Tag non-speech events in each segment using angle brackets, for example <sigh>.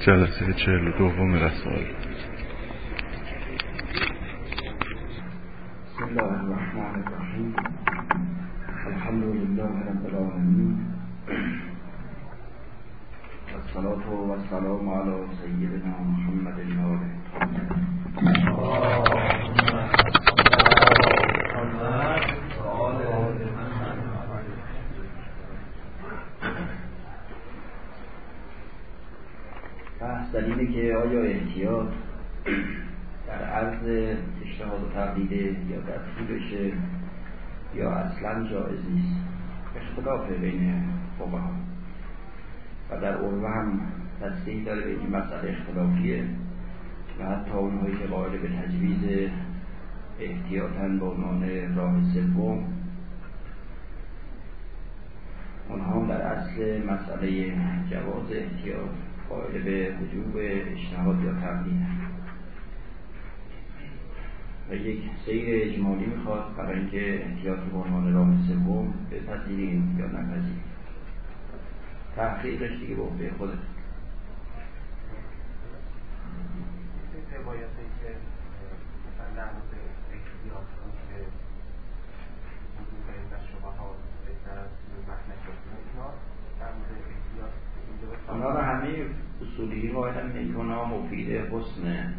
جلسه چهل و دوم رسال بسم الله الرحمن الرحیم الحمد لله رب العالمین والصلاة والسلام على سيدنا محمد وآله بحث در اینه که آیا احتیاط در عرض اجتهاد و تقلیده یا در طولش یا اصلا جایز نیست اختلاف بین فقها. و در عروه هم دسته داره به این مسئله اختلافیه و حتی اونهایی که قائل به تجویز احتیاطا به عنوان راه سوم اونها در اصل مسئله جواز احتیاط قائل به وجوب اجتهاد یا تقلید و یک سیر اجمالی می‌خواد برای اینکه احتیاط به عنوان راه سوم بپذیریم یا نپذیریم تحقیقش دیگه به عهده خودت اونا همه اصولی قاعدن می‌کنه مفید حسنه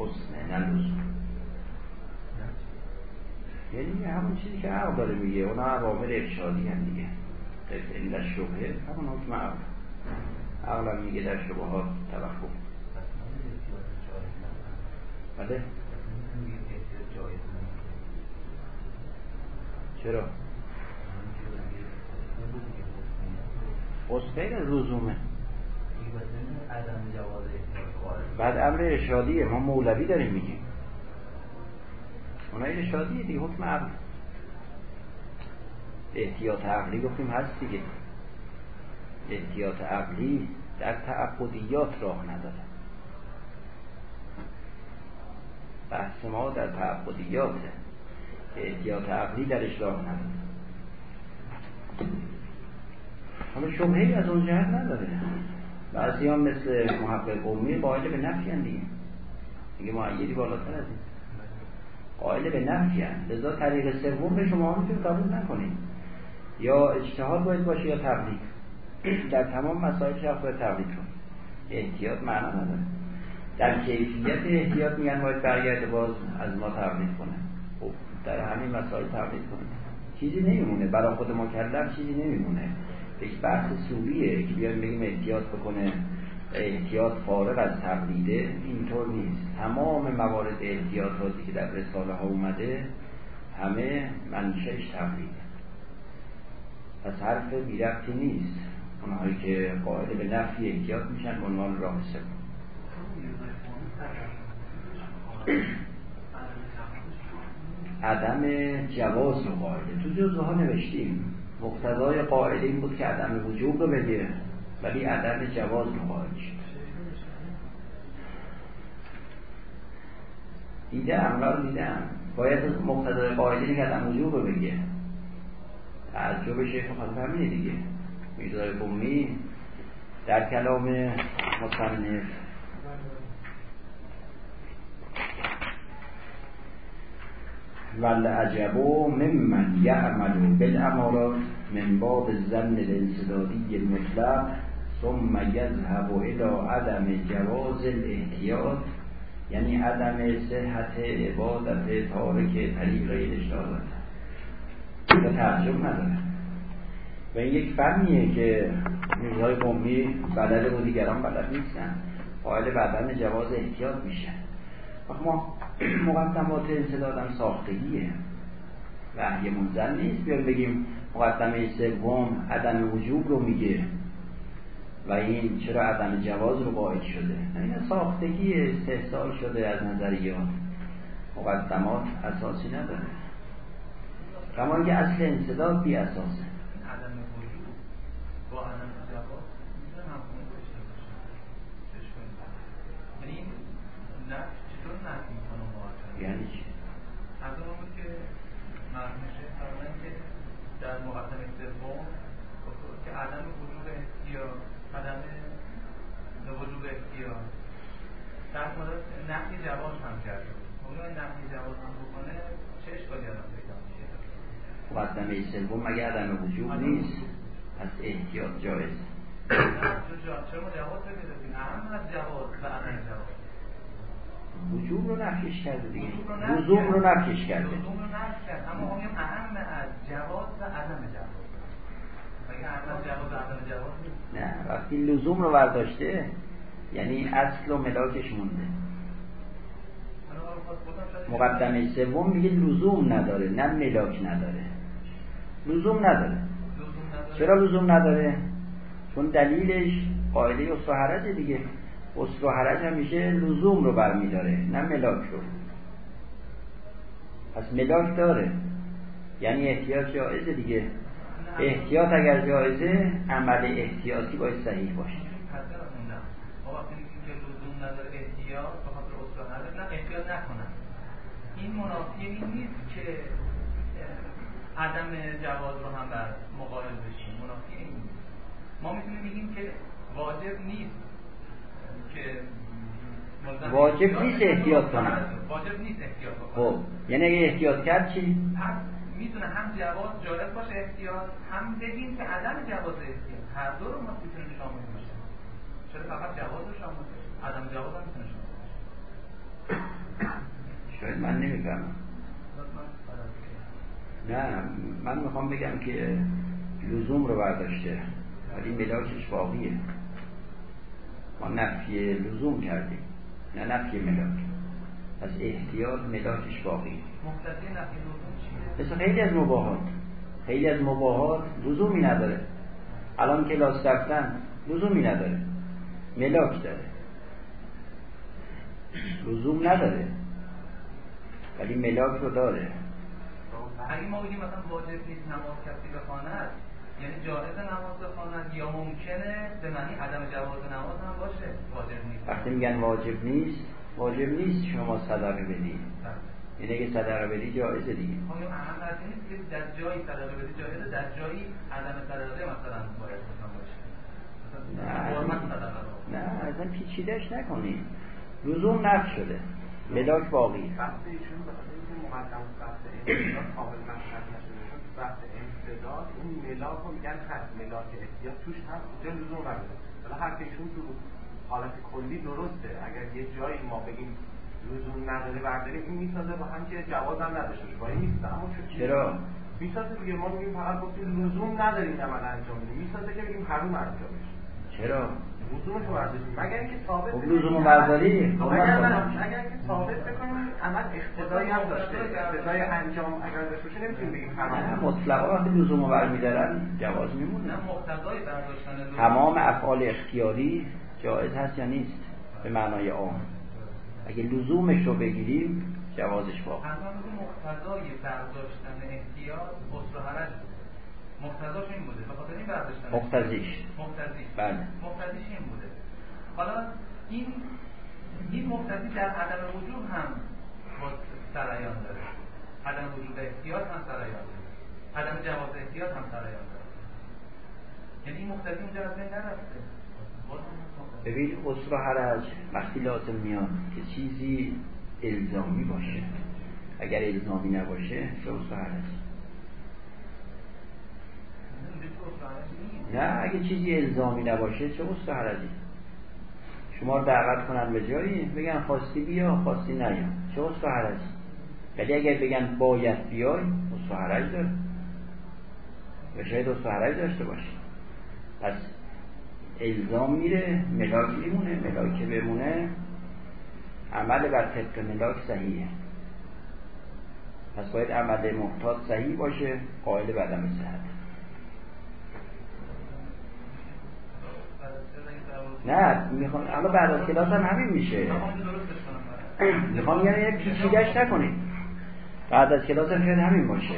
حسنه نه لزوم یعنی همون چیزی که عقل داره میگه اونا عوامل ارشادی هم دیگه. این در شبهه همون حکم عقل. عقل هم میگه در شبهات توقف. بله؟ چرا؟ از لزومه بعد امر ارشادیه ما مولوی داریم میگیم. اونها ارشادیه دیگه حکم عقل. احتیاط عقلی گفتیم هست دیگه. احتیاط عقلی در تعبدیات راه نداره. بحث ما در تعبدیاته احتیاط عقلی درش راه نداره. حالا شبهی از اون جهت نداره. بعضی هم مثل محقق قومی قائل به نفی هم دیگه. دیگه معیدی بالاتر از این. قائل به نفی هم لذا طریق سوم به شما هم قبول نکنید. یا اجتهاد باید باشه یا تقلید در تمام مسائل شخص باید تقلید کنید احتیاط معنا نداره. در کیفیت احتیاط میگن باید برگرده باز از ما تقلید کنه. خب در همین مسائل تقلید کنه. چیزی نمیمونه. برای خود مکلف چیزی نمیمونه. یک بحث سوریه که بیایم بگیم احتیاط بکنه احتیاط فارغ از تقلیده اینطور نیست. تمام موارد احتیاطاتی که در رساله ها اومده همه منشهش تقلیده پس حرف بیرفتی نیست. اونهایی که قائل به نفی احتیاط میشن عنوان راه عدم جواز رو قائله تو جزوه ها نوشتیم. مقتضای قائله این بود که عدم وجوب رو بگیره. ولی عدم جواز رو قائل شد. دیدم را دیدم. باید مقتضای قائله این عدم وجوب رو بگیره. تعجب شیخ خالف همینه دیگه. میرزای قومی در کلام مصنف ول عجبو ممن یعمل بالامارات من باب الظن الانسدادی المطلق ثم یذهب الى عدم جواز الاحتیاط یعنی عدم صحت عبادت تارک طریق اشارت و تعجب نداره. و این یک فنیه که میرزای قومی بلده و دیگران بلد نیستن. قائل به عدم جواز احتیاط میشن. ما مقدمات انصدادم ساختگیه وحی منزل نیست. بیایم بگیم مقدمه سوم عدم وجوب رو میگه و این چرا عدم جواز رو باعث شده؟ این ساختگی استحصال شده از نظریات مقدمات اساسی نداره. کما که اصل انصداد بی اساسه. عدم وجوب با عدم جواز یعنی نه یعنی چی؟ از اون بود که مرحوم شیخ فرمودن که در مقدمه سوم که عدم وجود احتیاط عدم وجود احتیاط در مورد نفی جواز هم کرده اون نفی جواز هم بکنه چه اشکالی الان پیدا میشه. مقدمه سوم مگه عدم وجود نیست؟ پس احتیاط جایز. چرا ما جواز بگیریم اهم از جواز و عدم جواز. وجوب رو نفیش کرده دیگه. لزوم رو نفیش کرده. لزوم رو نفی کرد اما اون اهم از جواز و عدم جواز. و نه وقتی لزوم رو برداشته یعنی اصل و ملاکش مونده. مقدمه سوم میگه لزوم نداره نه ملاک نداره. لزوم نداره. چرا لزوم نداره؟ چون دلیلش قاعده اصل دیگه. اصل و حرج همیشه لزوم رو برمیداره نه ملاک رو. پس ملاک داره. یعنی احتیاط جایزه دیگه. احتیاط اگر جایزه عمل احتیاطی باید صحیح باشه. این منافی این نیست که عدم جواز رو هم بر مقابل بشیم. منافی این ما می‌تونیم بگیم که واجب نیست. واجب نیست. احتیاط کنم واجب نیست احتیاط خب یعنی اگه احتیاط کرد چی؟ می‌تونه هم جواز جالب باشه احتیاط هم بگیم که عدم جواز احتیاط. هر دو رو ما می‌تونیم شامل باشه چرا فقط جواز رو شامل عدم جواز هم می‌تونه شامل شاید من نمی‌فهمم. نه من می‌خوام بگم که لزوم رو برداشته. ولی ملاکش باقیه. ما نفی لزوم کردیم نه نفی ملاک. پس احتیاط ملاکش باقی. مثل خیلی از مباهات خیلی از مباهات لزومی نداره. الان کلاس رفتن لزومی نداره. ملاک داره. لزوم نداره. ولی ملاک رو داره. اگه ما بگیم مثلا واجب نیست نماز کسی بخواند یعنی جایز نماز بخواند یا ممکنه به معنی عدم جواز نماز هم باشه واجب نیست. وقتی میگن واجب نیست واجب نیست شما صدقه بدید یعنی اگه صدقه بدی جایزه دیگه. آیا اهم از نیست که در جایی صدقه بدی جایزه در جایی عدم صدقه مثلا باید باشه. نه. نه اصلا پیچیدش نکنی لزوم نفت شده. ملاک باقی. وقتی ایشون مقدم بحث قابل بحث امتداد اون ملاک رو میگن خط ملاک احتیاط. توش هم اونجا لزوم نداره حالا هر ایشون تو حالت کلی درسته. اگر یه جایی ما بگیم لزوم نداره برداریم این می‌سازه با هم که جواز هم نداشته باشه. با این اما چرا؟ می‌سازه دیگه. ما میگیم فقط گفتیم لزوم نداریم عمل انجام بدیم. می‌سازه که بگیم حروم انجام بشه چرا؟ لزومش رو برداشتیم مگر اینکه ثابت لزوم برداری اگر که ثابت بکنیم عمل اقتضایی هم داشته. اقتضای انجام اگر داشته باشه نمی‌تونیم بگیم. حرام مطلقا وقتی لزوم برمیدارن جواز میمونه. مقتضای برداشتن تمام افعال اختیاری جایز هست یا نیست؟ به معنای عام. اگه لزومش رو بگیریم جوازش واقع. مقتضای برداشتن اصل حرج مقتضاش این بوده. به خاطر این برداشتن مقتضیش. مقتضیش. بله. مقتضیش این بوده. حالا این این مقتضی در عدم وجود هم سرایان داره. عدم وجود احتیاط هم سرایان داره. عدم جواز احتیاط هم سرایان داره. یعنی این مقتضی اونجا از بین نرفته. ببین اصل حرج وقتی لازم میاد که چیزی الزامی باشه. اگر الزامی نباشه اصل حرج؟ نه اگه چیزی الزامی نباشه چه مستحرجی شما دعوت کنن به جایی بگن خواستی بیا خواستی نیا. چه مستحرجی ولی اگر بگن باید بیای مستحرج داره. و شاید مستحرج داشته باشه. پس الزام میره ملاک میمونه. ملاک بمونه عمل بر طبق ملاک صحیحه. پس باید عمل محتاط صحیح باشه قائل بدم صحت. نه می‌خوام اما بعد از کلاس هم همین میشه. می‌خوام یعنی پیچیدش نکنید. بعد از کلاس هم همین باشه.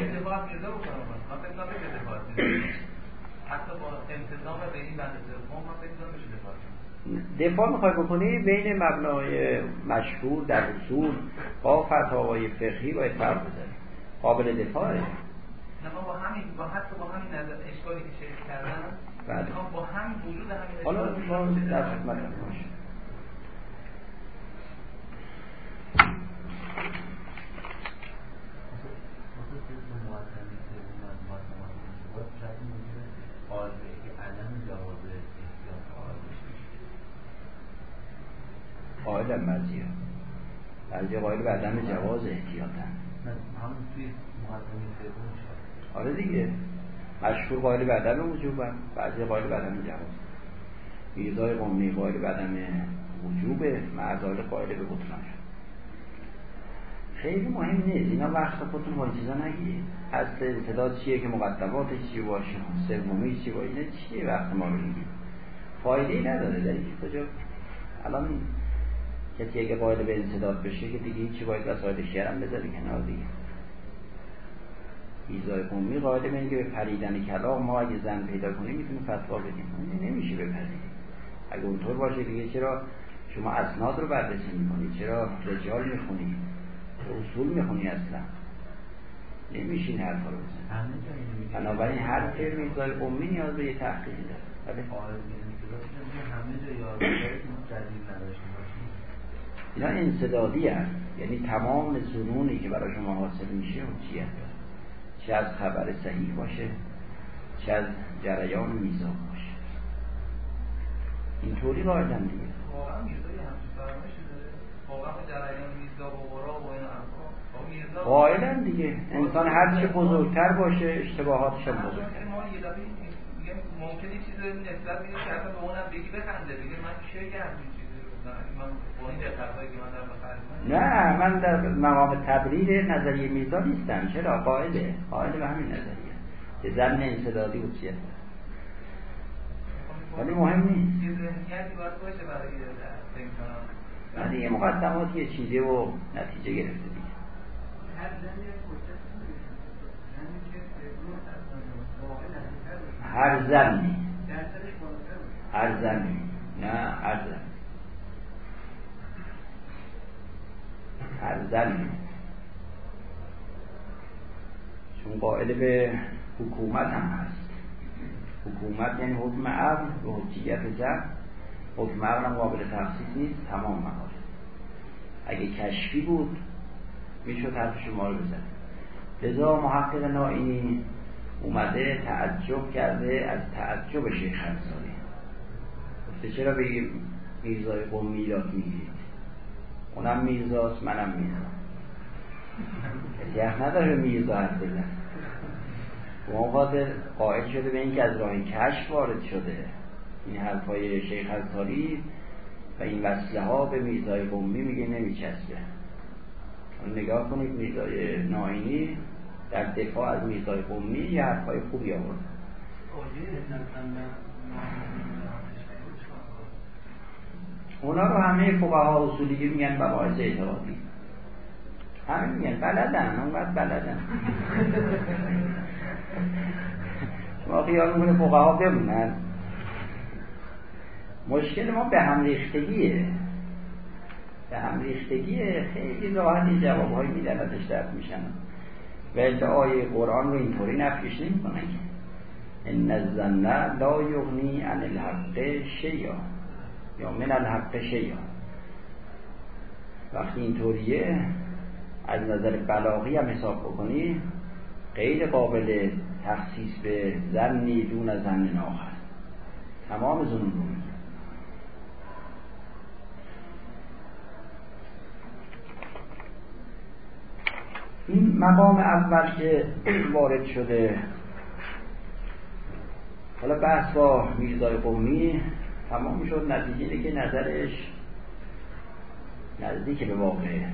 دفاع می‌خوای بکنی بین مبنای مشهور در اصول با فتاوای فقهی باید فرق بزنی قابل دفاعه. نه با همین با حتی با همین نظر اشکالی که شیخ کردن بله. با همین وجود همین حالا ما در خدمت قائل مزیه. بعضی قائل به عدم جواز احتیاطن آره دیگه. مشهور قائل به عدم وجوبن بعضی قائل به عدم جواز میرزای قومی قائل به عدم وجوبه. معزال قائل به بطلان خیلی مهم نیست. اینا وقت خودتون با این چیزا نگیرید. اصل انتداد چیه که مقدماتش چی باشه؟ سومی چی باشه؟ اینه چیه وقت ما میگیم فایده ای نداره. در کجا؟ الان کسی اگه قائل به انصداد بشه که دیگه هیچی باید وسایل شعرم بذاره کنار دیگه. ایزای قومی قائل به اینکه به پریدن کلام ما اگه زن پیدا کنیم می‌تونیم فتوا بدیم. نمیشه بپرید اگه اونطور باشه دیگه چرا شما اسناد رو بررسی می‌کنید چرا رجال می‌خونید اصول می‌خونی اصلا؟ نمیشین حرفا رو بزن بنابراین هر ترم ایزای قومی نیاز به یه تحقیقی داره. بله؟ اینا انصدادی هست یعنی تمام زنونی که برای شما حاصل میشه اون چیه؟ چه از خبر صحیح باشه چه از جریان میزان باشه. اینطوری قاعدن دیگه. واقعا قائلن دیگه. انسان هر چه بزرگتر باشه اشتباهاتش هم بزرگتر. ممکنه چیز نسبت میده که اصلا به اونم بگی بخنده. دیگه من چه کردم چیزی نه من در مقام تبریر نظریه میزا نیستم. چرا؟ قائله قائل به همین نظریه. که زن انصدادی اوچیت ولی مهم نیست. یه نه دیگه مقدمات یه چیزه و نتیجه گرفته دیگه. هر زنی. هر زنی. نه هر زنی زنی چون قائل به حکومت هم هست. حکومت یعنی حکم عقل و حجیت زن حکم عقل هم قابل تخصیص نیست تمام مقاله. اگه کشفی بود می‌شد حرف شما رو بزن لذا محقق نائینی اومده تعجب کرده از تعجب شیخ گفته چرا به میرزای قوم میلاد می‌گیرید؟ اونم میرزاست منم میرزا. کسی نداره میرزا حرف بزن و اون خاطر قائل شده به اینکه از راه کشف وارد شده. این حرفای شیخ انصاری و این وصله ها به میرزای قومی میگه نمیچسبه. نگاه کنید میرزای ناینی در دفاع از میرزای قومی یه حرفای خوبی آورد. اونا رو همه فقها اصولی میگن مباحث اعتقادی همه میگن بلدن اونقدر بلدن. شما خیال می‌کنه فقها بمونن. مشکل ما به هم ریختگیه. به هم ریختگیه. خیلی راحتی جواب های میدن ازش درد میشن. و ادعای قرآن رو اینطوری نفیش نمی کنن ان الظن لا یغنی عن الحق شیئا یا من الحق شیئا وقتی اینطوریه از نظر بلاغی هم حساب بکنی غیر قابل تخصیص به زنی دون از زن آخر. تمام زنون رو این مقام اول که <clears throat> وارد شده حالا بحث با میرزای قومی تمام شد نتیجه که نظرش نزدیک به واقعه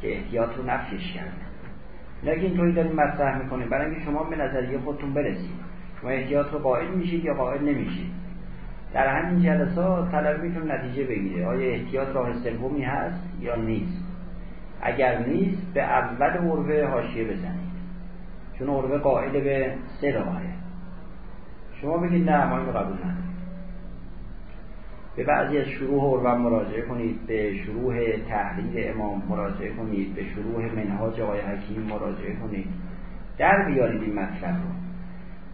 که احتیاط رو نفیش کرده نه که اینطوری داریم مطرح می‌کنیم برای اینکه شما به نظریه خودتون برسید. شما احتیاط رو قائل میشید یا قائل نمیشید؟ در همین جلسات طلب میتون نتیجه بگیره آیا احتیاط راه سومی هست یا نیست؟ اگر نیست به اول عروه حاشیه بزنید. چون عروه قائل به سه راهه شما بگید نه ما اینو قبول نداریم. به بعضی از شروع عروه مراجعه کنید به شروع تحلیل امام مراجعه کنید به شروع منهاج آقای حکیم مراجعه کنید. در بیارید این مطلب رو.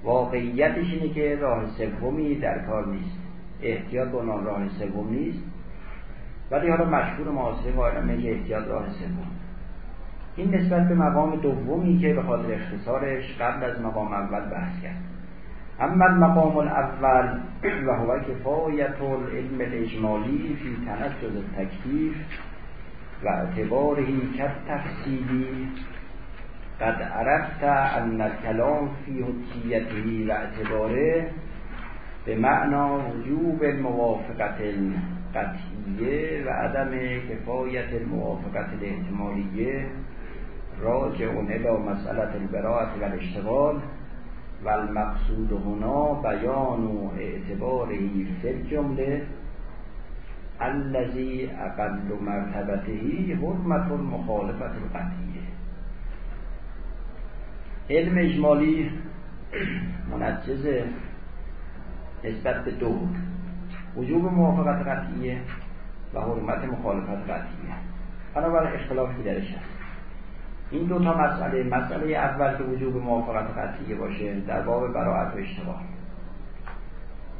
واقعیتش اینه که راه سومی در کار نیست. احتیاط به راه سوم نیست. ولی حالا مشهور معاصره قائلا میگه احتیاط راه سوم. این نسبت به مقام دومی که به خاطر اختصارش قبل از مقام اول بحث کرد. اما المقام الاول و هو کفایت العلم الاجمالی فی تنجز التکلیف و اعتبارهی کت تفصیلی قد عرفت ان الکلام فی حجیته و اعتباره به معنا وجوب موافقت القطعیه و عدم کفایت الموافقت الاحتمالیه راجع الى مسئله البراعت و الاشتغال. و المقصود هنا بیان و اعتباره فی الجمله الذي اقل مرتبته حرمت المخالفت القطعیه. علم اجمالی منجز نسبت به دو وجوب موافقت قطعیه و حرمت مخالفت قطعیه. بنابراین اختلافی درش هست. این دو تا مسئله مسئله اول که وجوب موافقت قطعیه باشه در باب براعت و اشتباه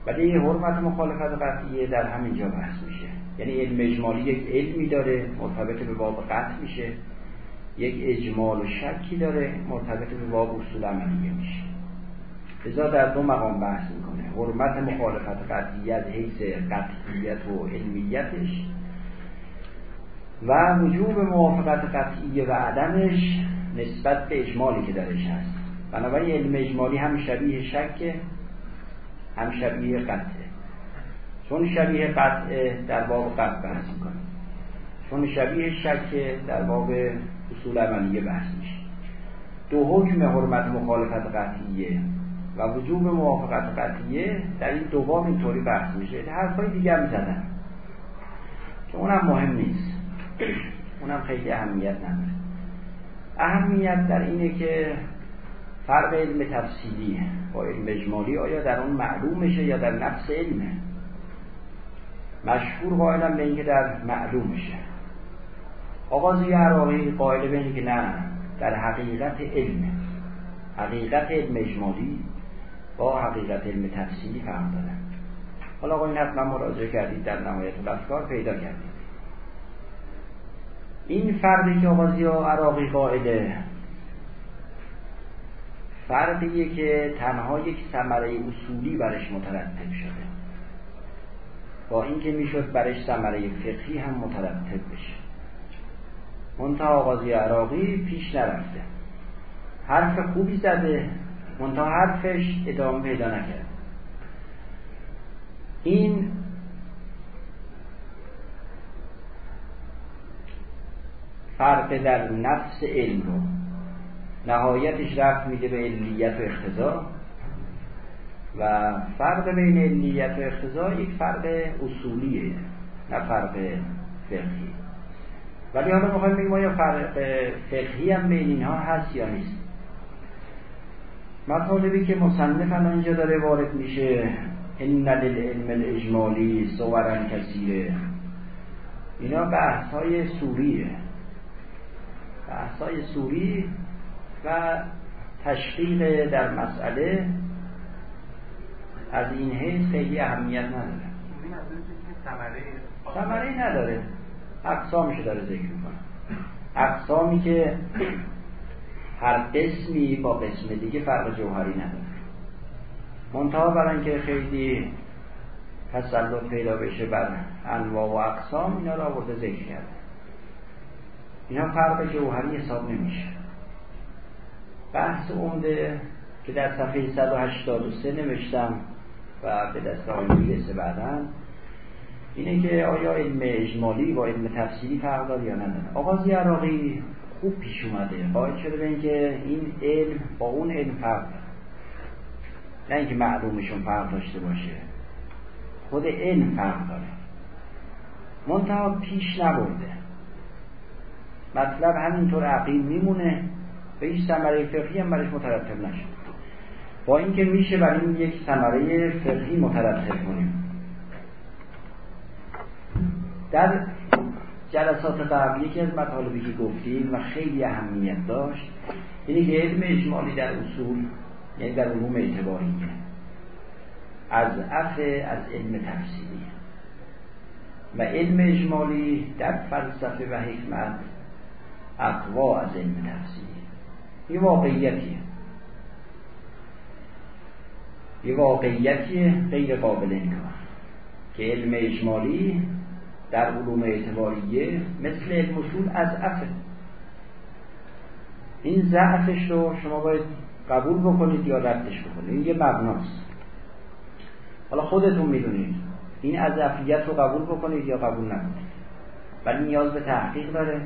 ولی حرمت مخالفت قطعیه در همین جا بحث میشه. یعنی علم اجمالی یک علمی داره مرتبط به باب قطع میشه. یک اجمال و شکی داره مرتبط به باب اصول عملیه میشه. لذا در دو مقام بحث می‌کنه. حرمت مخالفت قطعیت حیث قطعیت و علمیتش. و وجوب موافقت قطعیه و عدمش نسبت به اجمالی که درش هست. بنابراین علم اجمالی هم شبیه شکه هم شبیه قطعه. چون شبیه قطعه در باب قطع بحث می‌کنه. چون شبیه شکه در باب اصول عملیه بحث میشه. دو حکم حرمت مخالفت قطعیه و وجوب موافقت قطعیه در این دو باب اینطوری بحث میشه. حرفای دیگه می‌زدن که اونم مهم نیست. اونم خیلی اهمیت نداره. اهمیت در اینه که فرق علم تفصیلی با علم اجمالی آیا در اون معلوم میشه یا در نفس علمه؟ مشهور قائلم به اینکه در معلوم میشه آقازی عراقی قائل به اینکه نه در حقیقت علم حقیقت علم اجمالی با حقیقت علم تفصیلی فهم دارن حالا آقا این حتما مراجعه کردید در نهایت الافکار پیدا کردید. این فردی که آقازی عراقی قائله فردیه که تنها یک ثمره اصولی برش مترتب شده. با اینکه می‌شد برش ثمره فقهی هم مترتب بشه. منتها آقازی عراقی پیش نرفته. حرف خوبی زده منتها حرفش ادامه پیدا نکرد. این فرق در نفس علم رو. نهایتش رفت میده به علیت و اختزا و فرق بین علیت و اختزا یک فرق اصولیه نه فرق فقهی. ولی حالا می‌خوایم بگیم آیا فرق فقهی هم بین اینها هست یا نیست؟ مطالبی که مصنف الان اینجا داره وارد میشه ان للعلم الاجمالی صورا کثیره اینا بحث های سوریه. بحث های سوری و تشقیق در مسئله از این حیث خیلی اهمیت نداره. ثمره نداره. اقسامش داره ذکر می‌کنه. اقسامی که هر قسمی با قسم دیگه فرق جوهری نداره. منتها برای اینکه خیلی تسلط پیدا بشه بر انواع و اقسام اینا را آورده ذکر کرده. اینا فرق جوهری حساب نمیشه. بحث عمده که در صفحه 183 نوشتم و به دست آقای می‌رسه بعدا اینه که آیا علم اجمالی با علم تفسیری فرق داره یا نداره آقازی عراقی خوب پیش اومده. قائل شده به اینکه این علم با اون علم فرق داره؟ نه اینکه معلومشون فرق داشته باشه. خود علم فرق داره. منتها پیش نبرده. مطلب همینطور عقیم میمونه به هیچ ثمره فقهی هم برش مترتب نشد با اینکه میشه برای این یک ثمره فقهی مترتب کنیم. در جلسات قبل یکی از مطالبی که گفتیم و خیلی اهمیت داشت اینه که علم اجمالی در اصول یعنی در علوم اعتباریه از اف از علم تفسیری. و علم اجمالی در فلسفه و حکمت اقوا از علم تفسیری یه واقعیتیه یه واقعیتی غیر قابل انکار. که علم اجمالی در علوم اعتباریه مثل علم اصول از افه این ضعفش رو شما باید قبول بکنید یا ردش بکنید. این یه مبناست. حالا خودتون می‌دونید. این از افیت رو قبول بکنید یا قبول نکنید. ولی نیاز به تحقیق داره.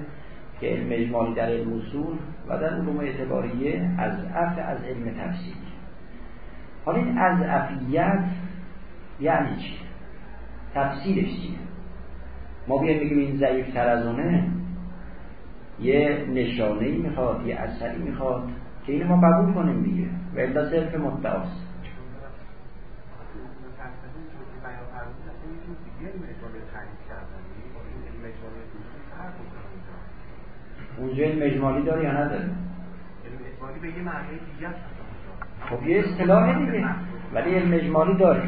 که علم اجمالی در علم اصول و در علوم اعتباریه از اف از علم تفسیری حالا این از افیت یعنی چی؟ تفسیرش چیه؟ ما بیایم بگیم این ضعیف تر از اونه یه نشانه ای می‌خواد یه اثری می‌خواد که اینو ما قبول کنیم دیگه و الا صرف مدعاست اونجا این مجمالی داره یا نداره؟ به یه دیگه خب یه اصطلاح دیگه. ولی علم اجمالی داره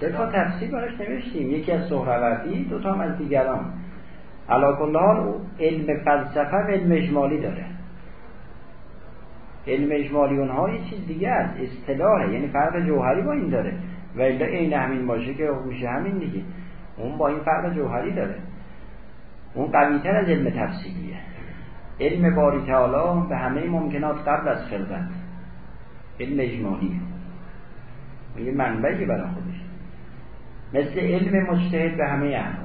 سه تا تفسیر براش نوشتیم. یکی از سهروردی دو تا هم از دیگران. علا کل حال علم فلسفه و علم اجمالی داره. علم اجمالی اونها یه چیز دیگه است. اصطلاحه. یعنی فرق جوهری با این داره. و الا عین همین باشه که میشه همین دیگه. اون با این فرق جوهری داره. اون قویتر از علم تفسیریه. علم باری تعالی به همه ممکنات قبل از خلقت. علم اجمالیه یه منبعی برای خودش. مثل علم مجتهد به همه احکام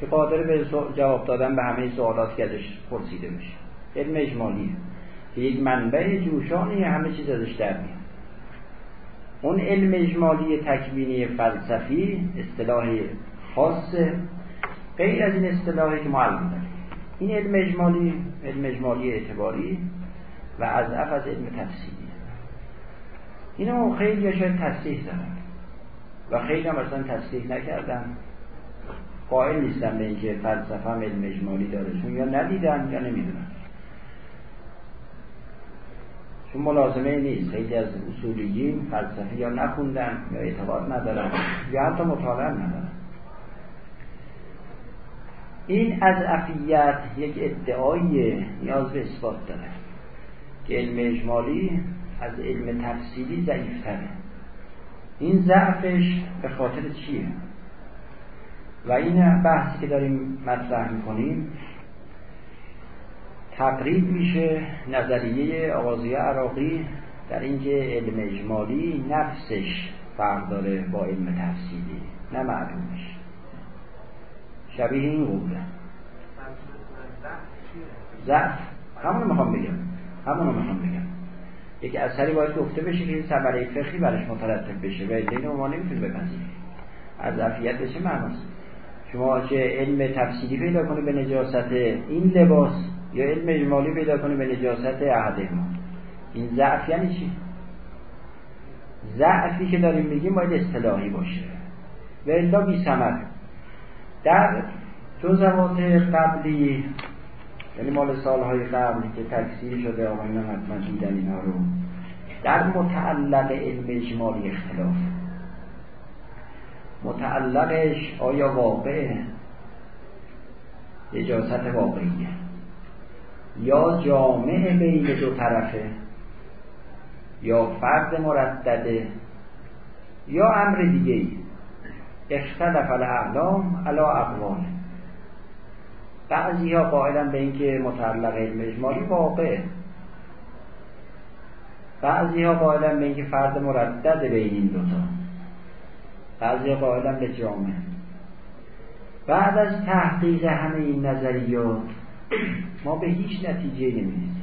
که قادر به جواب دادن به همه سوالات که ازش پرسیده میشه علم اجمالیه که یک منبع جوشانی همه چیز ازش در میاد. اون علم اجمالی تکوینی فلسفی اصطلاح خاصه غیر از این اصطلاحی که الان داریم این علم اجمالی علم اجمالی اعتباری و از از علم تفسیری. اینو خیلی شاید تصدیح دارن و خیلی هم اصلا تصدیح نکردن. قائل نیستن به اینکه فلسفه هم علم اجمالی داره. چون یا ندیدن یا نمی‌دونن. چون ملازمه نیست. خیلی از اصولیین فلسفه یا نخوندن یا اعتقاد ندارن یا حتی مطالعه ندارن. این از افیت یک ادعای نیاز به اثبات داره که علم اجمالی از علم تفصیلی ضعیفتره. این ضعفش به خاطر چیه؟ و این بحثی که داریم مطرح می‌کنیم تقریب میشه نظریه آغازیه عراقی در اینکه علم اجمالی نفسش فرق داره با علم تفصیلی نه معلومش. شبیه این قوله ضعف. همونو می‌خوام بگم. همونو می‌خوام بگم. یک اثری باید گفته بشه که این ثمره فقهی برش مترتب بشه و این ما نمی‌تونیم بپذیریم. از عفیت بشه معناست؟ شما چه علم تفصیلی پیدا کنی به نجاست این لباس یا علم اجمالی پیدا کنی به نجاست احد ما؟ این ضعف یعنی چی؟ ضعفی که داریم میگیم باید اصطلاحی باشه. و الا بی سمر در جزوات قبلی یعنی مال سالهای قبل که تکثیر شده آقایان حتما دیدن اینها رو در متعلق علم اجمالی اختلاف. متعلقش آیا واقع؟ اجازت واقعیه. یا جامع بین دو طرفه؟ یا فرد مردده؟ یا امر دیگه ای اختلف الاعلام علا اقوال بعضی ها قائلن به اینکه متعلق علم اجمالی واقع. بعضی ها قائلن به اینکه فرد مردد به این دوتا بعضی ها قائلن به جامعه. بعد از تحقیق همه این نظریات ما به هیچ نتیجه نمی‌رسیم.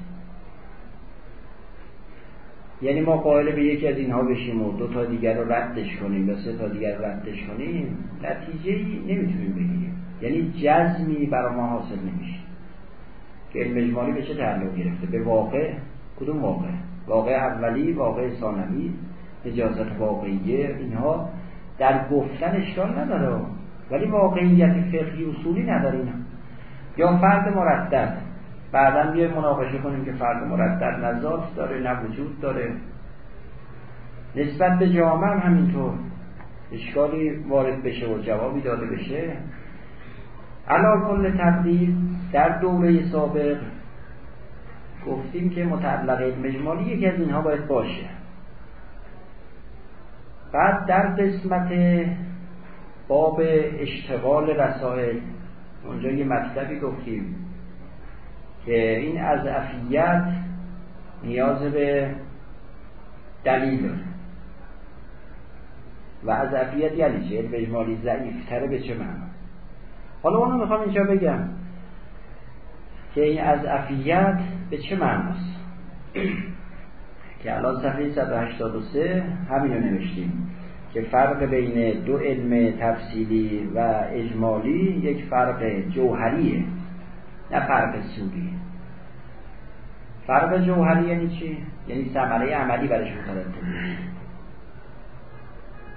یعنی ما قائل به یکی از اینها بشیم و دو تا دیگر رو ردش کنیم یا سه تا دیگر ردش کنیم نتیجه نمی‌تونیم بگیریم. یعنی جزمی برای ما حاصل نمیشه. که علم به چه تعلق گرفته؟ به واقع؟ کدوم واقع؟ واقع اولی واقع ثانوی نجازت واقعیه اینها در گفتن اشکال نداره. ولی واقعیت فقهی اصولی نداریم یا فرد مرتب. بعدا بیایم مناقشه کنیم که فرد مرتب نزاف داره نه وجود داره. نسبت به جامعه هم همینطور. اشکالی وارد بشه و جوابی داده بشه. علا کل تقدیر در دوره سابق گفتیم که متعلق علم یکی از اینها باید باشه. بعد در قسمت باب اشتغال رسائل اونجا یه مطلبی گفتیم. که این از افیت نیاز به دلیل داره. و از افیت یعنی چه؟ علم اجمالی ضعیف تره به چه معنا؟ حالا اونو می‌خوام اینجا بگم که این از افیت به چه معناست؟ <clears throat> که الان صفحه 183 همینو نوشتیم که فرق بین دو علم تفصیلی و اجمالی یک فرق جوهریه. نه فرق سوری فرق جوهری یعنی چی؟ یعنی ثمره عملی برش مترتب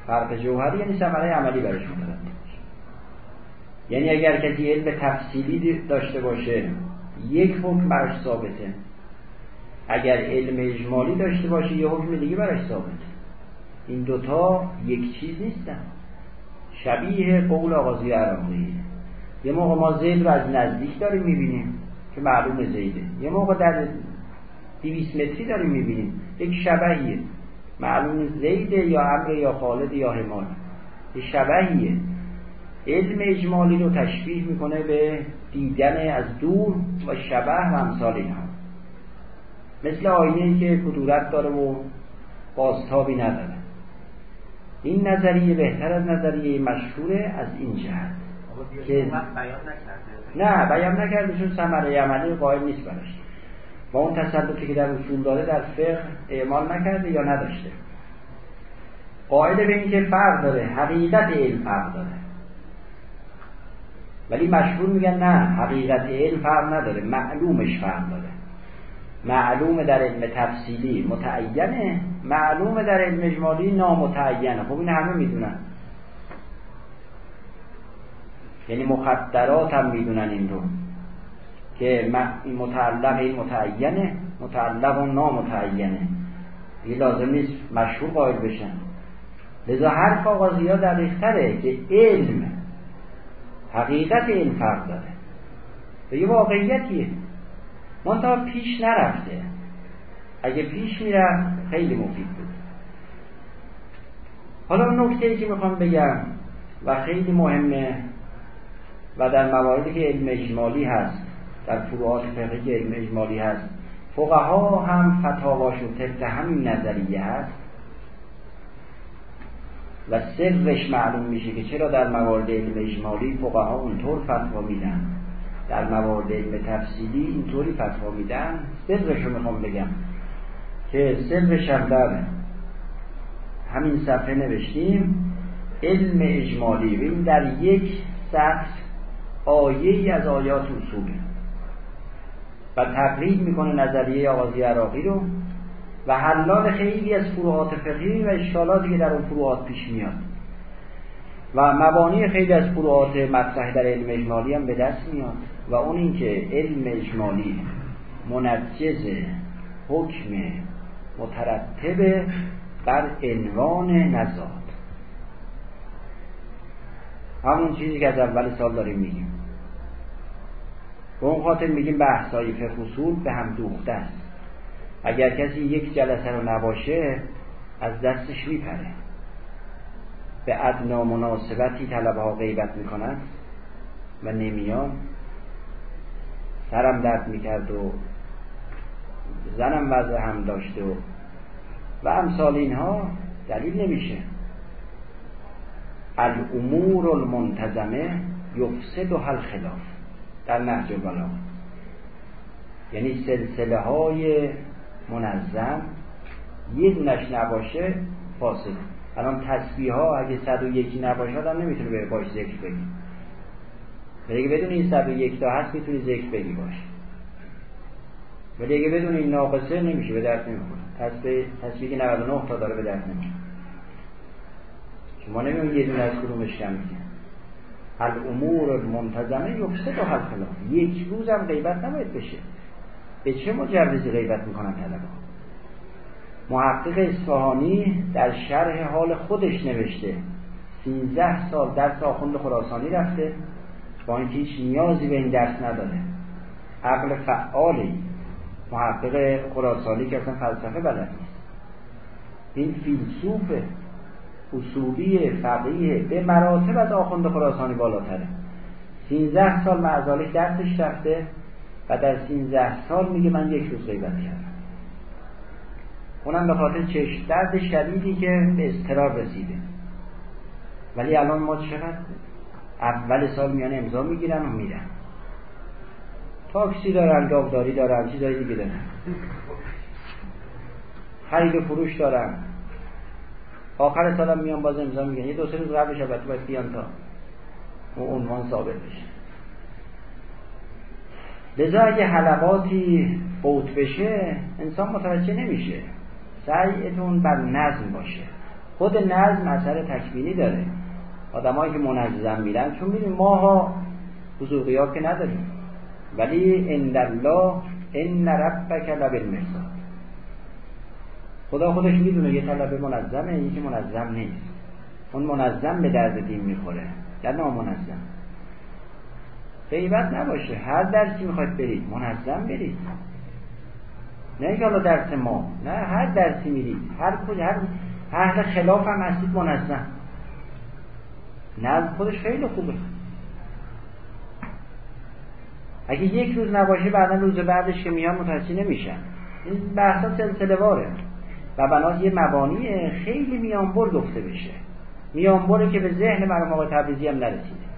فرق جوهری یعنی ثمره عملی برش مترتب یعنی اگر کسی علم تفصیلی داشته باشه یک حکم برش ثابته. اگر علم اجمالی داشته باشه یه حکم دیگه برش ثابته. این دوتا یک چیز نیستن. شبیه قول آغازی عراقی یه موقع ما زید رو از نزدیک داریم می‌بینیم که معلوم زیده. یه موقع در دیویس متری داریم می‌بینیم. یک شبهیه. معلوم زیده یا امر یا خالد یا حمال یه شبهیه. علم اجمالی رو تشبیه می‌کنه به دیدن از دور و شبه و امثال اینها. مثل آینه که کدورت داره و بازتابی نداره. این نظریه بهتر از نظریه مشهوره از این جهت. که نه بیان نکرده چون ثمره عملی قائل نیست براش. با اون تصدقی که در اصول داره در فقه اعمال نکرده یا نداشته. قائل به اینکه فرق داره حقیقت علم فرق داره. ولی مشهور میگن نه حقیقت علم فرق نداره معلومش فرق داره. معلوم در علم تفصیلی متعینه معلوم در علم اجمالی نامتعینه. خب این همه می‌دونن. یعنی مخدرات هم می‌دونن این رو. که این متعلق این متعینه. متعلق و نامتعینه. دیگه لازم نیست مشهور قائل بشن. لذا حرف آغازی ها دقیقتره که علم حقیقت این فرق داره. به یه واقعیتیه. منتها پیش نرفته. اگه پیش می‌رفت خیلی مفید بود. حالا نکته ای که می‌خوام بگم و خیلی مهمه و در مواردی که علم اجمالی هست در فروعات فقهی علم اجمالی هست فقها هم فتاواشون طبق همین نظریه هست. و سرش معلوم میشه که چرا در موارد علم اجمالی فقها اونطور فتوا میدن. در موارد علم تفصیلی اینطوری فتوا میدن. سرش رو می‌خوام بگم که سرش هم در همین صفحه نوشتیم علم اجمالی. ببین در یک سطر آیه ای از آیات اصوله و تقریب می‌کنه نظریه آغازی عراقی رو. و حلال خیلی از فروعات فقهی و اشکالاتی که در اون فروعات پیش میاد. و مبانی خیلی از فروعات مطرح در علم اجمالی هم به دست میاد. و اون اینکه علم اجمالی منجز حکم مترتب بر عنوان نزاد همون چیزی که از اول سال داریم میگیم. به اون خاطر میگیم بحثای فقه اصول به هم دوخته است اگر کسی یک جلسه رو نباشه از دستش میپره. به ادنا مناسبتی طلبه ها غیبت می‌کنن و نمیان. سرم درد می‌کرد و زنم وضع هم داشته و و امثال اینها دلیل نمیشه. الامور المنتظمه یفسد و خلاف در نهج البلاغه. یعنی سلسله های منظم یه دونش نباشه فاسد. الان تسبیح ها اگه صد و یکی نباشه آدم نمی‌تونه به باش ذکر بگی ولی اگه بدون این صد و یک تا هست می‌تونی ذکر بگی باش. ولی اگه بدون این ناقصه نمیشه به درد نمی‌خوره. تسبیح تسبیح 99 تا داره به درد نمیشه شما نمی‌دونی یه دونه از کدومش کم الامور منتظمه یفسد و خلاف یک روز هم غیبت نباید بشه. به چه مجوزی غیبت می‌کنن طلبه محقق اصفهانی در شرح حال خودش نوشته. سینزده سال درس آخوند خراسانی رفته. با اینکه هیچ نیازی به این درس نداره. عقل فعالی محقق خراسانی که اصلا فلسفه بلد نیست. این فیلسوف اصولی فقیه. به مراتب از آخوند خراسانی بالاتره. سینزده سال معزالش درسش رفته و در سینزده سال میگه من یک روز غیبت کردم. اونم به خاطر چشم درد شدیدی که به استرار رسیده. ولی الان ما چقدر اول سال میان امضا می‌گیرن و میرن. تاکسی دارن داغداری دارن چیزایی دیگه دارن. خرید فروش دارن. آخر سال میان باز امضا میگن یه دو سه روز قبلش البته باید بیان تا اون عنوان ثابت بشه. لذا اگه حلقاتی فوت بشه انسان متوجه نمیشه. سعیتون بر نظم باشه. خود نظم اثر تکوینی داره. آدمایی که منظم میرن چون میریم ماها ها که نداریم. ولی ان الله ان ربک لبالمرصاد. خدا خودش می‌دونه یه طلبه منظمه یکی منظم نیست. اون منظم به درد دین می‌خوره. در نامنظم. غیبت نباشه. هر درسی می‌خواید برید منظم برید. نه اینکه حالا درس ما. نه هر درسی میرید. هر کجا هر اهل خلاف هم هستید منظم. نظم خودش خیلی خوبه. اگه یک روز نباشه بعدا روز بعدش که میان متوجه نمیشن. این بحثا سلسله واره. و بناس یه مبانی خیلی میانبر گفته بشه. میانبره که به ذهن مرحوم آقای تبریزی هم نرسیده.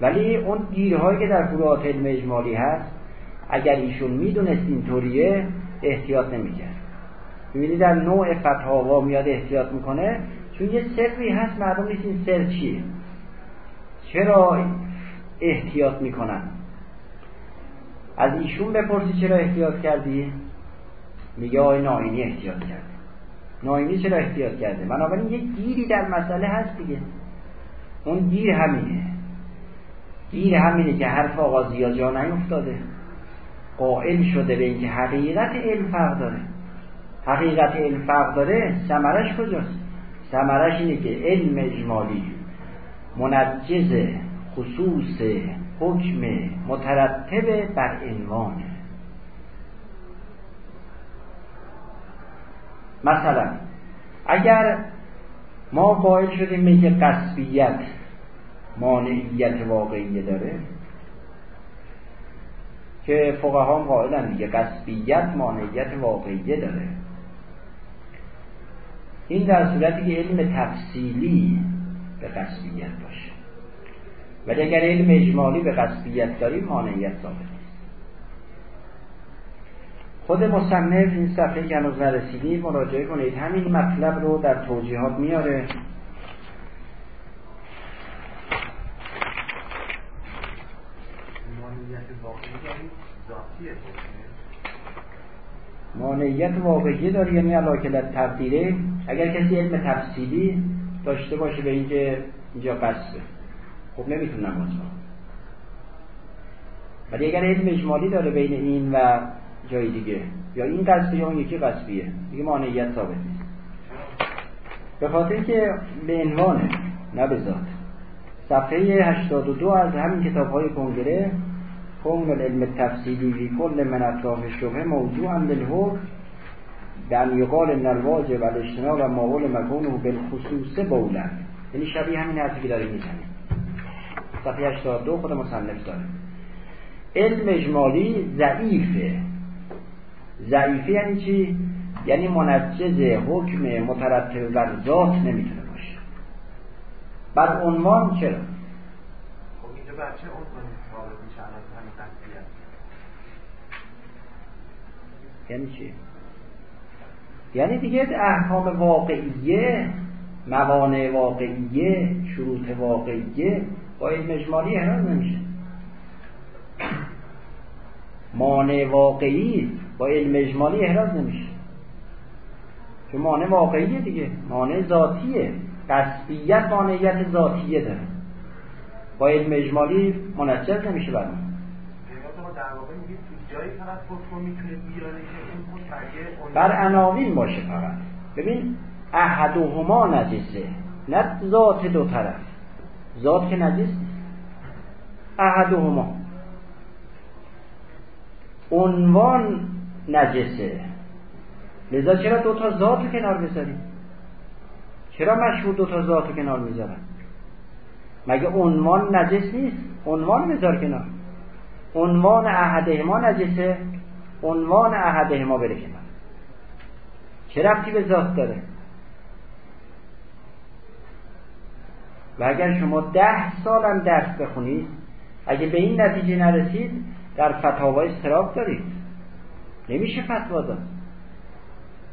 ولی اون گیرهایی که در فروعات علم اجمالی هست اگر ایشون می‌دونست اینطوریه احتیاط نمی‌کرد. می‌بینی در نوع فتاوا میاد احتیاط می‌کنه چون یه سری هست معلوم نیست این سر چیه؟ چرا احتیاط می‌کنن؟ از ایشون بپرسی چرا احتیاط کردی؟ میگه آی ناینی احتیاط کرده. ناینی چرا احتیاط کرده؟ بنابراین یه گیری در مسئله هست دیگه. اون گیر همینه. گیر همینه که حرف آقا زیاد جا نیفتاده. قائل شده به اینکه حقیقت علم فرق داره. حقیقت علم فرق داره سمرش کجاست؟ سمرش اینه که علم اجمالی منجز خصوص حکم مترتب بر عنوانه مثلا اگر ما قائل شدیم به که قصبیت مانعیت واقعی داره که فقها هم قائلن دیگه قصبیت مانعیت واقعی داره. این در صورتی که علم تفصیلی به قصبیت باشه. ولی اگر علم اجمالی به قصبیت داریم مانعیت نیست. خود مصنف این صفحه که هنوز نرسیدیم مراجعه کنید. همین مطلب رو در توجیهات میاره. مانعیت واقعی داره یعنی علاکه تقدیره اگر کسی علم تفصیلی داشته باشه به اینکه اینجا قصده خب نمی‌تونه نماز ولی اگر علم اجمالی داره بین این و جای دیگه یا این قصبیه یا اون یکی قصبیه دیگه مانعیت ثابت نیست. به خاطر که به عنوانه نه به ذات. صفحه 82 از همین کتاب های کنگره کون العلم التفصیلی بی کل من اطراف شبه موضوعا للحکم به ان یقال ان الواجب الاجتناب و ماول مکونه بالخصوص بولن یعنی شبیه همین حرفی که داره می‌زنه صفحه 82 خود مصنف داره علم اجمالی ضعیفه ضعیفه یعنی چی؟ یعنی منجز حکم مترتب بر ذات نمی‌تونه باشه بر عنوان چرا؟ خب اینجا بر چه عنوان ثابت میشه همین قضیه یعنی چی؟ یعنی دیگه احکام واقعیه موانع واقعیه شروط واقعیه با علم اجمالی احراز نمیشه. مانع واقعی با علم اجمالی احراز نمیشه. که مانع واقعیه دیگه. مانع ذاتیه. قصبیت مانعیت ذاتیه داره. با علم اجمالی منجز نمیشه برمون. بر عناوین باشه فقط. ببین احدهما نجسه. نه ذات دو طرف. ذات که نجس نیست احدهما. عنوان نجسه. لذا چرا دو تا ذات رو کنار بذاریم چرا مشهور دو تا ذات رو کنار می‌ذارن؟ مگه عنوان نجس نیست؟ عنوان بذار کنار. عنوان احدهما نجسه. عنوان احدهما بره کنار. چه ربطی به ذات داره؟ و اگر شما ده سالم درس بخونید اگه به این نتیجه نرسید در فتاوای استراب دارید. نمیشه فتوا داد.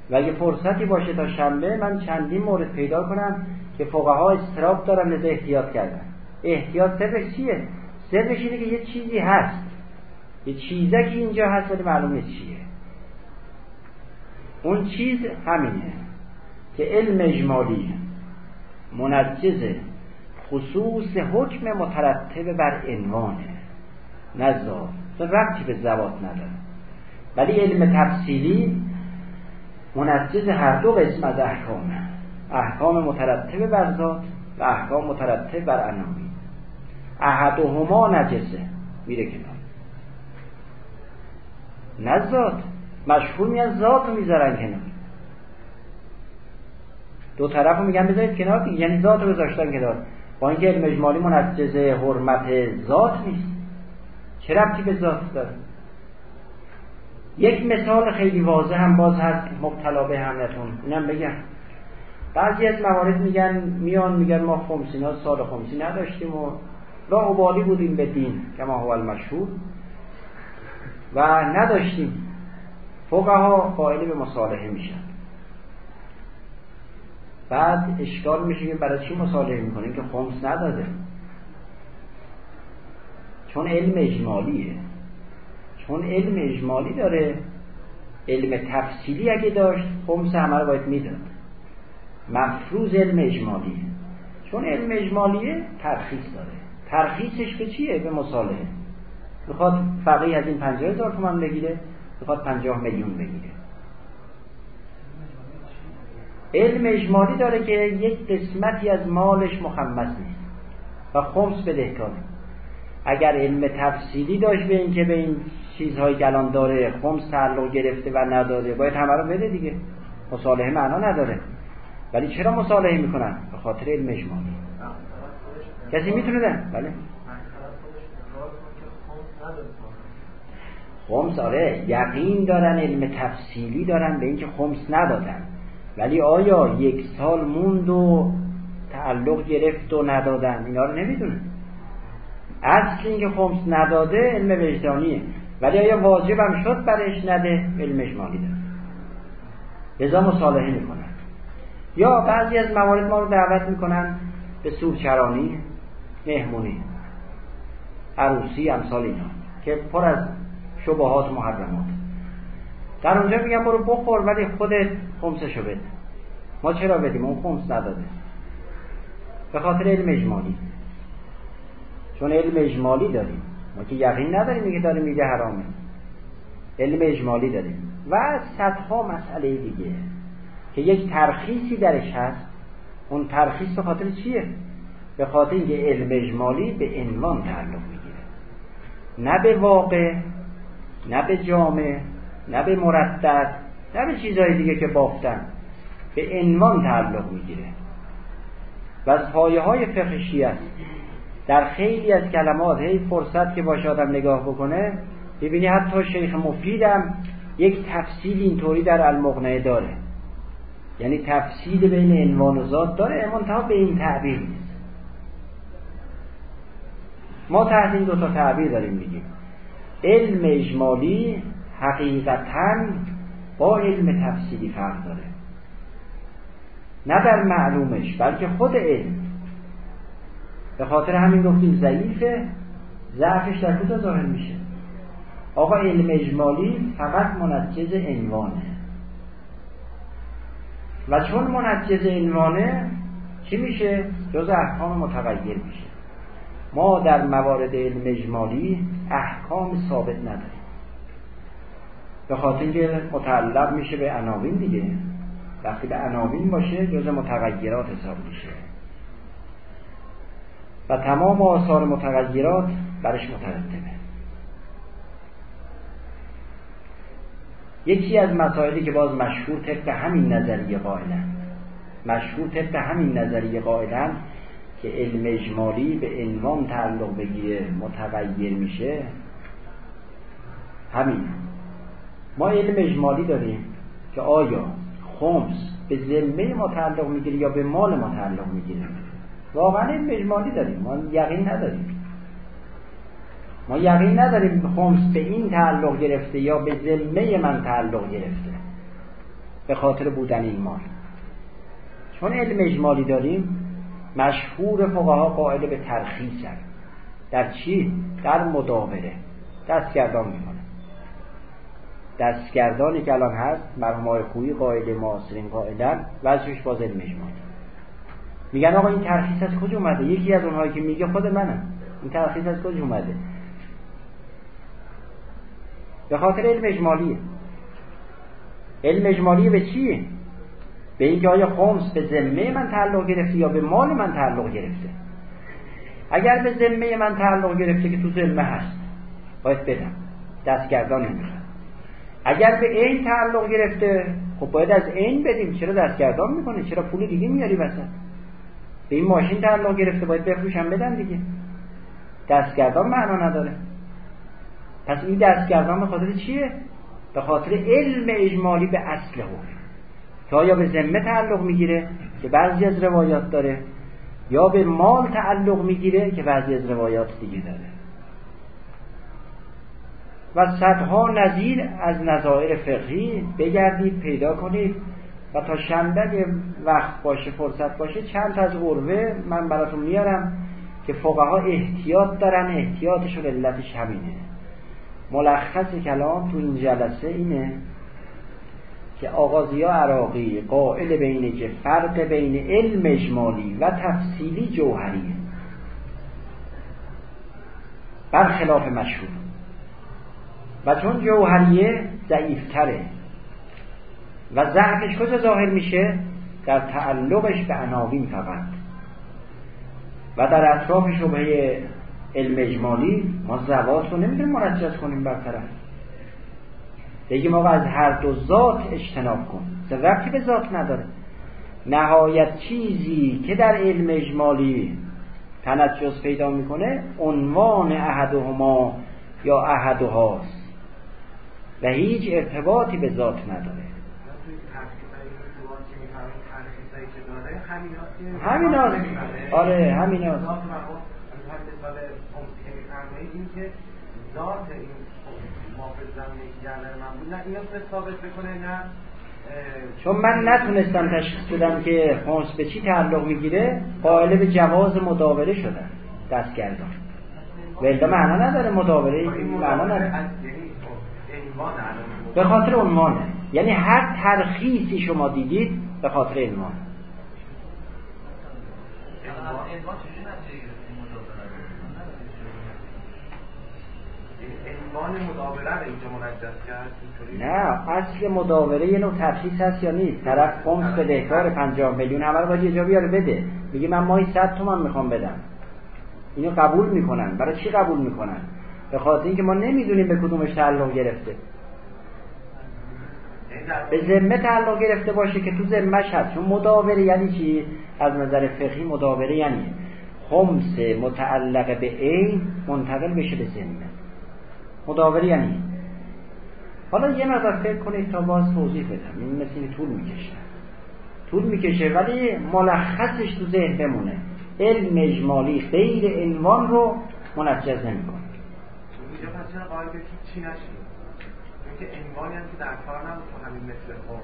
و اگه فرصتی باشه تا شنبه من چندین مورد پیدا کنم که فقها استراب دارن لذا احتیاط کردن. احتیاط سرش چیه؟ سرش اینه که یه چیزی هست. یه چیزکی اینجا هست ولی معلوم چیه. اون چیز همینه که علم اجمالی منجز خصوص حکم مترتب بر عنوانه نزار ربطی به زبات نداره. ولی علم تفصیلی منجز هر دو قسم از احکامه. احکام مترتب بر ذات و احکام مترتب بر عناوین احدهما نجسه. میره کنار. نه ذات. مشهور میان ذات رو می‌ذارن کنار. دو طرف رو میگن بذارید کنار یعنی ذات رو بذاشتن کنار. با اینکه علم اجمالی منجز حرمت ذات نیست. چه ربطی به ذات داره؟ یک مثال خیلی واضح هم باز هست مبتلا به همتون. اینم بگم. بعضی از موارد میگن میان میگن ما خمسینا سال خمسی نداشتیم و لا عبالی بودیم به دین که هو المشهور و نداشتیم. فقها قائل به مصالحه میشن. بعد اشکال میشه که برای چی مصالحه می‌کنیم که خمس نداده. چون علم اجمالیه. چون علم اجمالی داره. علم تفصیلی اگه داشت خمس همه رو باید می‌داد. مفروض علم اجمالیه. چون علم اجمالیه ترخیص داره. ترخیصش به چیه؟ به مصالحه. می‌خواد فقیه از این پنجاه هزار تومن بگیره می‌خواد پنجاه میلیون بگیره. علم اجمالی داره که یک قسمتی از مالش مخمس نیست و خمس بدهکاره اگر علم تفصیلی داشت به اینکه به این چیزهای گلان داره خمس تعلق گرفته و نداره باید همه رو بده دیگه. مصالحه معنا نداره. ولی چرا مصالحه می‌کنن؟ به خاطر علم اجمالی. کسی می‌تونه ده؟ بله. خمس آره یقین دارن علم تفصیلی دارن به اینکه خمس ندادن. ولی آیا یک سال موند و تعلق گرفت و ندادن؟ اینا رو نمی‌دونه اصل اینکه خمس نداده علم وجدانیه. ولی آیا واجبم شد برش نده؟ علم اجمالی داره. لذا مصالحه می‌کنن. یا بعضی از موارد ما رو دعوت می‌کنن به سورچرانی مهمونی عروسی امثال اینا که پر از شبهات محرمات. در اونجا میگم برو بخور ولی خودت خمسشو بده. ما چرا بدیم؟ اون خمس نداده. به خاطر علم اجمالی. چون علم اجمالی داریم. ما که یقین نداریم میگه داره میگه حرامه. علم اجمالی داریم. و صدها مسئله دیگه. که یک ترخیصی درش هست. اون ترخیص به خاطر چیه؟ به خاطر اینکه علم اجمالی به عنوان تعلق می‌گیره. نه به واقع نه به جامعه نه به مردد نه به چیزهای دیگه که بافتن. به عنوان تعلق می‌گیره. و از پایه های فقه است. در خیلی از کلمات هی فرصت که باشه آدم نگاه بکنه ببینی حتی شیخ مفیدم یک تفصیل اینطوری در المغنه داره. یعنی تفصیل بین عنوان و ذات داره منتها به این تعبیر نیست. ما تحت این دو تا تعبیر داریم میگیم. علم اجمالی حقیقتا با علم تفصیلی فرق داره. نه در معلومش بلکه خود علم. به خاطر همین گفتیم ضعیفه ضعفش در کجا ظاهر میشه؟ آقا علم اجمالی فقط منجز عنوانه. و چون منجز عنوانه چی میشه؟ جز احکام متغیر میشه. ما در موارد علم اجمالی احکام ثابت نداریم. به خاطر اینکه متعلق میشه به عناوین دیگه. وقتی به عناوین باشه جز متغیرات حساب میشه. و تمام آثار متغیرات برش مترتبه. یکی از مسائلی که باز مشهور طبق همین نظریه قائلن. مشهور طبق همین نظریه قائلن که علم اجمالی به عنوان تعلق بگیره متغیر میشه همین. ما علم اجمالی داریم که آیا خمس به ذمه ما تعلق می‌گیره یا به مال ما تعلق می‌گیره؟ واقعا علم اجمالی داریم. ما یقین نداریم. ما یقین نداریم خمس به این تعلق گرفته یا به ذمه من تعلق گرفته به خاطر بودن این مال. چون علم اجمالی داریم مشهور فقها قائل به ترخیص در چی؟ در مداوره. دستگردان می‌کنه دستگردانی که الان هست مرحوم های خویی قائل معاصرین قائلن وضعش باز علم اجمالی میگن آقا این ترخیص از کجا اومده؟ یکی از اونهایی که میگه خود منم این ترخیص از کجا اومده؟ به خاطر علم اجمالیه. علم اجمالی به چیه؟ به اینکه آیا خمس به ذمه من تعلق گرفته یا به مال من تعلق گرفته؟ اگر به ذمه من تعلق گرفته که تو ذمه هست باید بدم. دستگردان اگر به این تعلق گرفته خب باید از این بدیم. چرا دستگردان می‌کنه چرا پول دیگه میاری وسط؟ به این ماشین تعلق گرفته باید بفروشم بدن دیگه. دستگردان معنا نداره. پس این دستگردان به خاطر چیه؟ به خاطر علم اجمالی به اصل حکم. که آیا به ذمه تعلق می‌گیره که بعضی از روایات داره یا به مال تعلق می‌گیره که بعضی از روایات دیگه داره. و صدها نظیر از نظائر فقهی بگردید پیدا کنید و تا شنبه وقت باشه فرصت باشه چند از عروه من براتون میارم که فقها احتیاط دارن احتیاطشون علتش همینه. ملخص کلام تو این جلسه اینه که آغازیا عراقی قائل بینه که فرق بین علم اجمالی و تفصیلی جوهریه. برخلاف مشهور. و چون جوهریه ضعیفتره. و ضعفش کجا ظاهر میشه؟ در تعلقش به عناوین فقط. و در اطراف شبهه علم اجمالی ما زوات رو نمی‌تونیم مرجز کنیم برطرف. بگیم آقا از هر دو ذات اجتناب کن. ربطی به ذات نداره. نهایت چیزی که در علم اجمالی تنجز پیدا می‌کنه عنوان احدهما یا احدهاست. و هیچ ارتباطی به ذات نداره. همین هست آره همین که ذات این نه چون من نتونستم تشخیص بدم که خمس به چی تعلق می‌گیره قائل به جواز مداوره شدن دستگردان. ولده معنا نداره مداوره معنا نداره. به خاطر عنوانه یعنی هر ترخیصی شما دیدید به خاطر عنوان. نه اصل مداوره یه نوع ترخیص هست یا نیست؟ طرف خمس به دهکار 50 میلیون همه رو باید یه جا بیاره بده. میگه من ماهی 100 تومن می‌خوام بدم. اینو قبول می‌کنن. برای چی قبول می‌کنن؟ به خاطر اینکه ما نمی‌دونیم به کدومش تعلق گرفته. به ذمه تعلق گرفته باشه که تو ذمهش هست. چون مداوره یعنی چی؟ از نظر فقهی مداوره یعنی خمس متعلق به عین منتقل بشه به ذمه. مداوره یعنی حالا یه مقدار فکر کنید تا باز توضیح بدم. این مثل طول می‌کشه. طول می‌کشه ولی ملخصش تو ذهن بمونه. علم اجمالی غیر عنوان رو منجز نمی‌کنه. اینجا پس چرا قائل به چی نشید که عنوانی هم که در کار نبود همین مثل خود.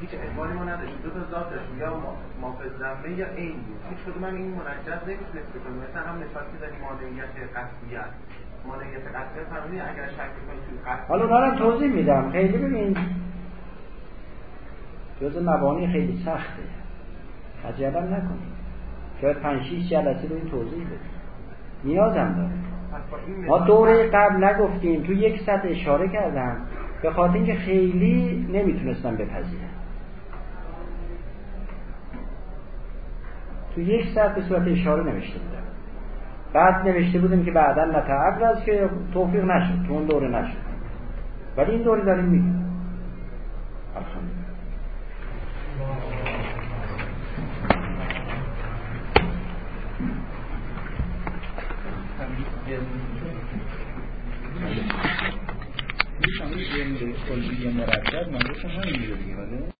هیچ عنوانی ما نداشت. دو تا ذات داشت یا مافز زمه یا این بود. هیچ کدوم من این منجز نمی‌تونست بکنه مثلا هم نسبت داریم مانعیت قطعیت. مانعیت قطعیت فرمونی اگر شک کنید توی قطعیت حالا دارم توضیح میدم. خیلی ببین. جز مبانی خیلی سخته. عجبا نکنید. شاید پنج شیش جلسه رو این توضیح بده. نیازم داره. ما دوره قبل نگفتیم تو یک سطح اشاره کردم به خاطر اینکه خیلی نمی‌تونستم بپذیرم. تو یک سطح به صورت اشاره نوشته بودم. بعد نوشته بودم که بعدا نتعرض که توفیق نشد تو اون دوره نشد. ولی این دوره داریم میگیم الحمدلله. علم کلی مرکب من گفتم همین دیگه